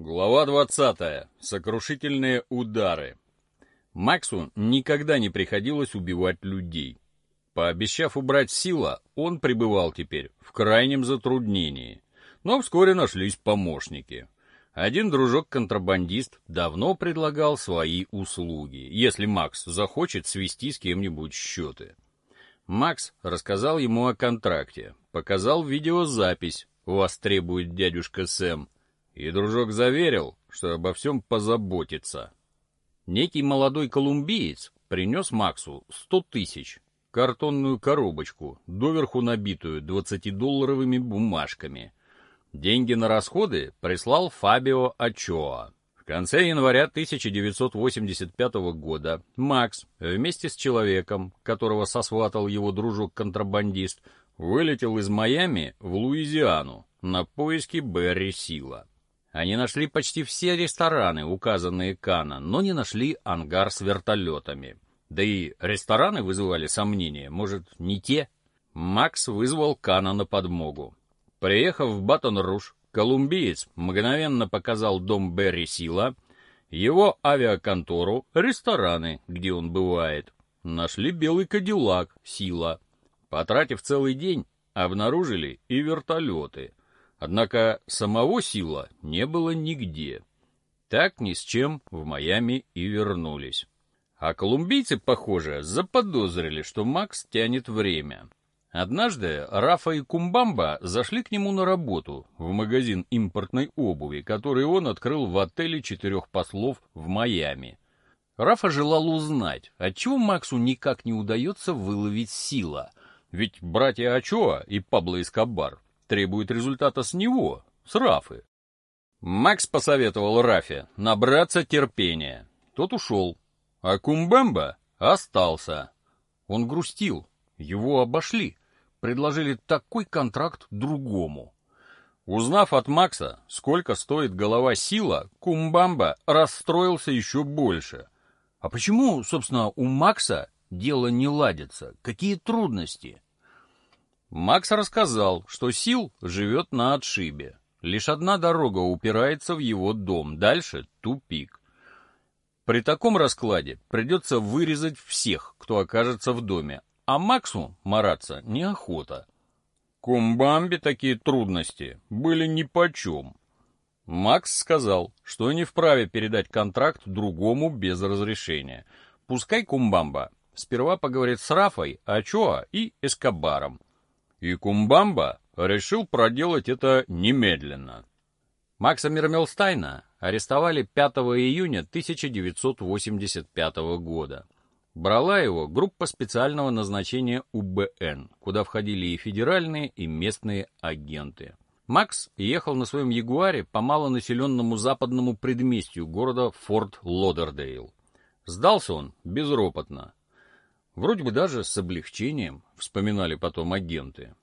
Глава 20. Сокрушительные удары. Максу никогда не приходилось убивать людей. Пообещав убрать сила, он пребывал теперь в крайнем затруднении. Но вскоре нашлись помощники. Один дружок-контрабандист давно предлагал свои услуги, если Макс захочет свести с кем-нибудь счеты. Макс рассказал ему о контракте, показал видеозапись «Вас требует дядюшка Сэм», и дружок заверил, что обо всем позаботится. Некий молодой колумбиец принес Максу сто тысяч, картонную коробочку, доверху набитую двадцатидолларовыми бумажками. Деньги на расходы прислал Фабио Ачоа. В конце января 1985 года Макс вместе с человеком, которого сосватал его дружок-контрабандист, вылетел из Майами в Луизиану на поиски Берри Сила. Они нашли почти все рестораны, указанные Кана, но не нашли ангар с вертолетами. Да и рестораны вызывали сомнения, может, не те? Макс вызвал Кана на подмогу. Приехав в Батон-Руж, колумбиец мгновенно показал дом Берри Сила, его авиаконтору, рестораны, где он бывает. Нашли белый кадиллак Сила. Потратив целый день, обнаружили и вертолеты — Однако самого Сила не было нигде. Так ни с чем в Майами и вернулись. А колумбийцы, похоже, заподозрили, что Макс тянет время. Однажды Рафа и Кумбамба зашли к нему на работу в магазин импортной обуви, который он открыл в отеле четырех послов в Майами. Рафа желал узнать, отчего Максу никак не удается выловить сила, ведь братья Ачоа и Пабло Эскобар требует результата с него, с Рафы. Макс посоветовал Рафе набраться терпения. Тот ушел, а Кумбемба остался. Он грустил, его обошли, предложили такой контракт другому. Узнав от Макса, сколько стоит голова сила, Кумбамба расстроился еще больше. А почему, собственно, у Макса дело не ладится? Какие трудности? Макс рассказал, что Сил живет на отшибе. Лишь одна дорога упирается в его дом, дальше — тупик. При таком раскладе придется вырезать всех, кто окажется в доме, а Максу мараться неохота. Кумбамбе такие трудности были нипочем. Макс сказал, что не вправе передать контракт другому без разрешения. Пускай Кумбамба сперва поговорит с Рафой, Ачоа и Эскобаром, и Кумбамба решил проделать это немедленно. Макса Мирмелстайна арестовали 5 июня 1985 года. Брала его группа специального назначения УБН, куда входили и федеральные, и местные агенты. Макс ехал на своем Ягуаре по малонаселенному западному предместью города Форт Лодердейл. Сдался он безропотно. Вроде бы даже с облегчением, вспоминали потом агенты.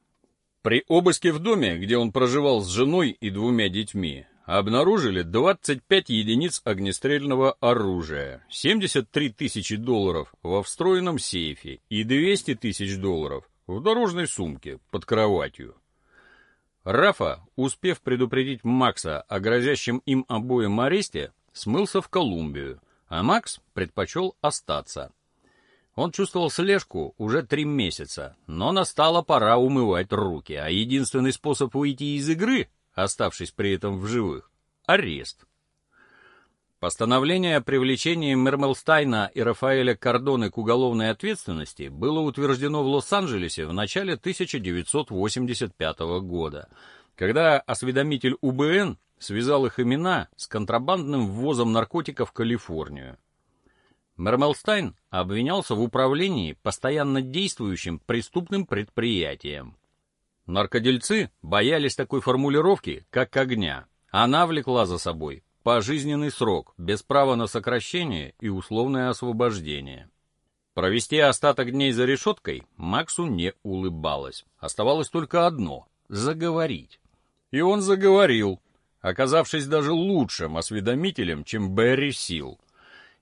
При обыске в доме, где он проживал с женой и двумя детьми, обнаружили 25 единиц огнестрельного оружия, 73 тысячи долларов во встроенном сейфе и 200 тысяч долларов в дорожной сумке под кроватью. Рафа, успев предупредить Макса о грозящем им обоим аресте, смылся в Колумбию, а Макс предпочел остаться. Он чувствовал слежку уже три месяца, но настала пора умывать руки, а единственный способ выйти из игры, оставшись при этом в живых — арест. Постановление о привлечении Мермелстайна и Рафаэля Кордоны к уголовной ответственности было утверждено в Лос-Анджелесе в начале 1985 года, когда осведомитель УБН связал их имена с контрабандным ввозом наркотиков в Калифорнию. Мермелстайн обвинялся в управлении постоянно действующим преступным предприятием. Наркодельцы боялись такой формулировки, как огня. Она влекла за собой пожизненный срок, без права на сокращение и условное освобождение. Провести остаток дней за решеткой Максу не улыбалось. Оставалось только одно — заговорить. И он заговорил, оказавшись даже лучшим осведомителем, чем Берри Сил.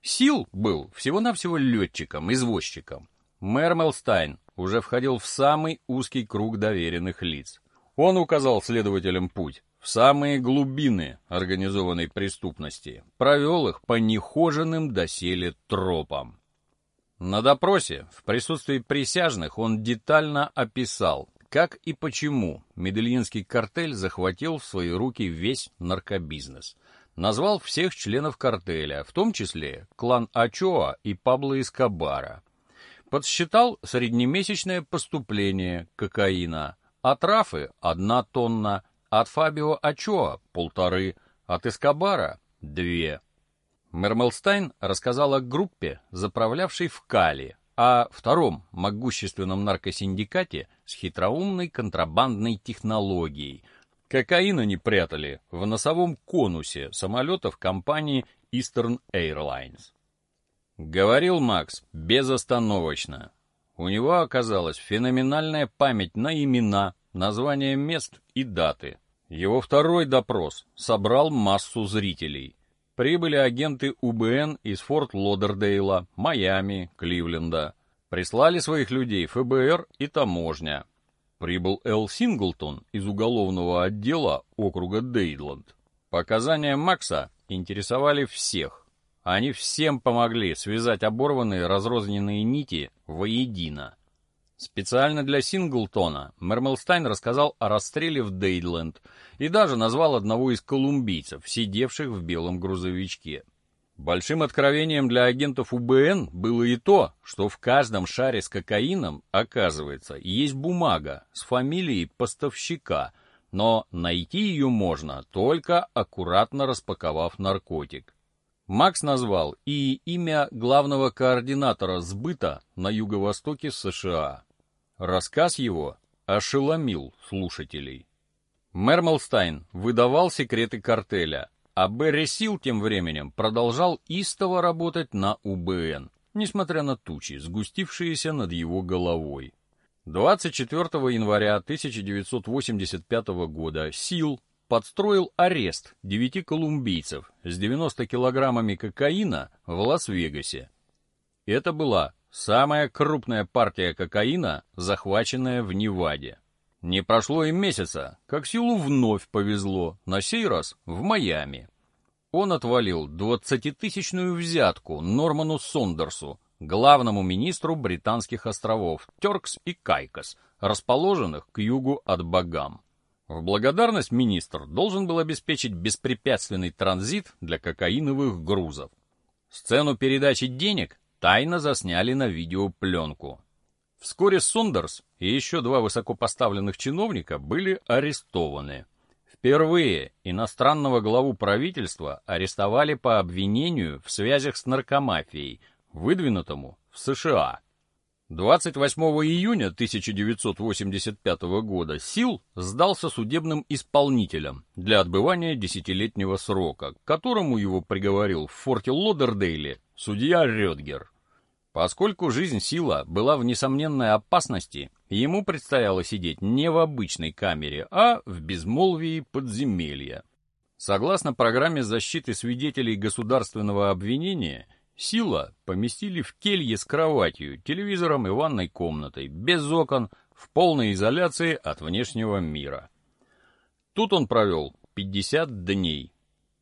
Сил был всего-навсего летчиком, извозчиком. Мэр Мелстайн уже входил в самый узкий круг доверенных лиц. Он указал следователям путь в самые глубины организованной преступности, провел их по нехоженным доселе тропам. На допросе в присутствии присяжных он детально описал, как и почему Медельинский картель захватил в свои руки весь наркобизнес. Назвал всех членов картеля, в том числе клан Ачоа и Пабло Эскобара. Подсчитал среднемесячное поступление кокаина. От Рафы – одна тонна, от Фабио Ачоа – полторы, от Эскобара – две. Мермелстайн рассказал о группе, заправлявшей в Кали, о втором могущественном наркосиндикате с хитроумной контрабандной технологией. Кокаин они прятали в носовом конусе самолетов компании Eastern Airlines. Говорил Макс безостановочно. У него оказалась феноменальная память на имена, названия мест и даты. Его второй допрос собрал массу зрителей. Прибыли агенты УБН из Форт Лодердейла, Майами, Кливленда. Прислали своих людей ФБР и таможня. Прибыл Эл Синглтон из уголовного отдела округа Дейдланд. Показания Макса интересовали всех. Они всем помогли связать оборванные разрозненные нити воедино. Специально для Синглтона Мермелстайн рассказал о расстреле в Дейдленд и даже назвал одного из колумбийцев, сидевших в белом грузовичке. Большим откровением для агентов УБН было и то, что в каждом шаре с кокаином, оказывается, есть бумага с фамилией поставщика, но найти ее можно, только аккуратно распаковав наркотик. Макс назвал и имя главного координатора сбыта на юго-востоке США. Рассказ его ошеломил слушателей. Мермелстайн выдавал секреты картеля, а Берри Сил тем временем продолжал истово работать на УБН, несмотря на тучи, сгустившиеся над его головой. 24 января 1985 года Сил подстроил арест девяти колумбийцев с 90 килограммами кокаина в Лас-Вегасе. Это была самая крупная партия кокаина, захваченная в Неваде. Не прошло и месяца, как Силу вновь повезло, на сей раз в Майами. Он отвалил двадцатитысячную взятку Норману Сондерсу, главному министру британских островов Теркс и Кайкос, расположенных к югу от Багам. В благодарность министр должен был обеспечить беспрепятственный транзит для кокаиновых грузов. Сцену передачи денег тайно засняли на видеопленку. Вскоре Сондерс и еще два высокопоставленных чиновника были арестованы. Впервые иностранного главу правительства арестовали по обвинению в связях с наркомафией, выдвинутому в США. 28 июня 1985 года Сил сдался судебным исполнителям для отбывания десятилетнего срока, к которому его приговорил в форте Лодердейле судья Рёдгер. Поскольку жизнь Сила была в несомненной опасности, ему предстояло сидеть не в обычной камере, а в безмолвии подземелья. Согласно программе защиты свидетелей государственного обвинения, Сила поместили в келье с кроватью, телевизором и ванной комнатой, без окон, в полной изоляции от внешнего мира. Тут он провел 50 дней.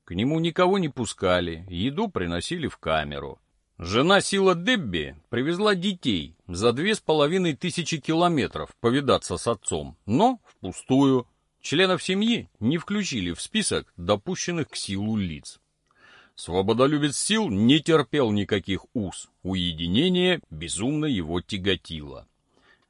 К нему никого не пускали, еду приносили в камеру. Жена Сила Дебби привезла детей за две с половиной тысячи километров повидаться с отцом, но впустую. Членов семьи не включили в список допущенных к силу лиц. Свободолюбец сил не терпел никаких уз, уединение безумно его тяготило.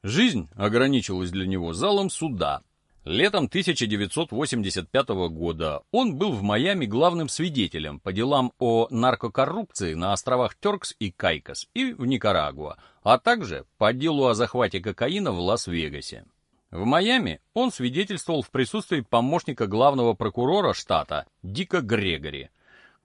Жизнь ограничилась для него залом суда. Летом 1985 года он был в Майами главным свидетелем по делам о наркокоррупции на островах Теркс и Кайкос и в Никарагуа, а также по делу о захвате кокаина в Лас-Вегасе. В Майами он свидетельствовал в присутствии помощника главного прокурора штата Дика Грегори,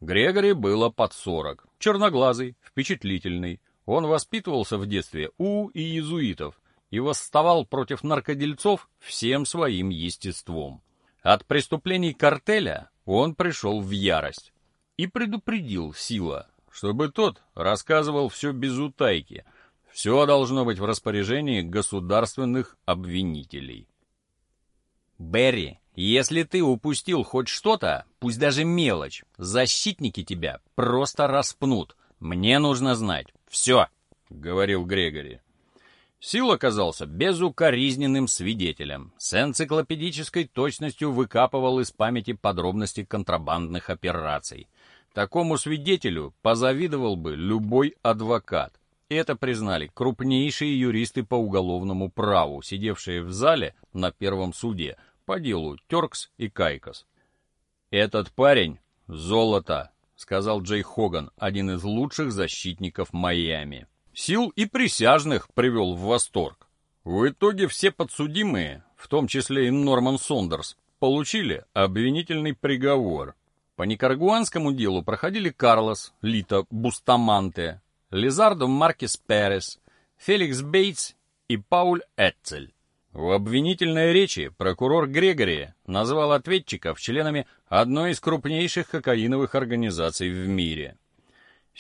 Грегори было под сорок, черноглазый, впечатлительный. Он воспитывался в детстве у иезуитов и восставал против наркодельцов всем своим естеством. От преступлений картеля он пришел в ярость и предупредил Сила, чтобы тот рассказывал все без утайки. Все должно быть в распоряжении государственных обвинителей. Берри Если ты упустил хоть что-то, пусть даже мелочь, защитники тебя просто распнут. Мне нужно знать. Все, — говорил Грегори. Сил оказался безукоризненным свидетелем. С энциклопедической точностью выкапывал из памяти подробности контрабандных операций. Такому свидетелю позавидовал бы любой адвокат. Это признали крупнейшие юристы по уголовному праву, сидевшие в зале на первом суде — по делу Теркс и Кайкос. «Этот парень — золото», — сказал Джей Хоган, один из лучших защитников Майами. Сил и присяжных привел в восторг. В итоге все подсудимые, в том числе и Норман Сондерс, получили обвинительный приговор. По никарагуанскому делу проходили Карлос Лито Бустаманте, Лизардо Маркес Перес, Феликс Бейтс и Пауль Эцель. В обвинительной речи прокурор Грегори назвал ответчиков членами одной из крупнейших кокаиновых организаций в мире.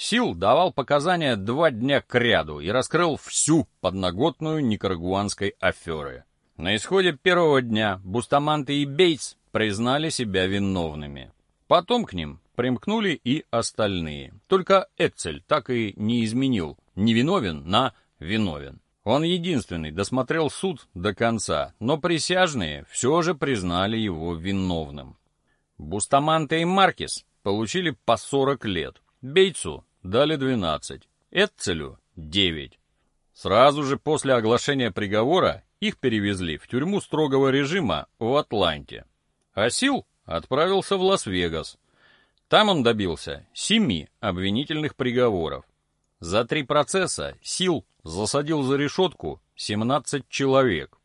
Сил давал показания два дня кряду и раскрыл всю подноготную никарагуанской аферы. На исходе первого дня Бустаманте и Бейтс признали себя виновными. Потом к ним примкнули и остальные. Только Эцель так и не изменил невиновен на виновен. Он единственный досмотрел суд до конца, но присяжные все же признали его виновным. Бустаманте и Маркес получили по 40 лет, Бейтсу дали 12, Эцелю — 9. Сразу же после оглашения приговора их перевезли в тюрьму строгого режима в Атланте. А Сил отправился в Лас-Вегас. Там он добился семи обвинительных приговоров. За три процесса Сил засадил за решетку 17 человек.